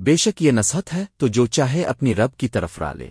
بے شک یہ نصحت ہے تو جو چاہے اپنی رب کی طرف را لے۔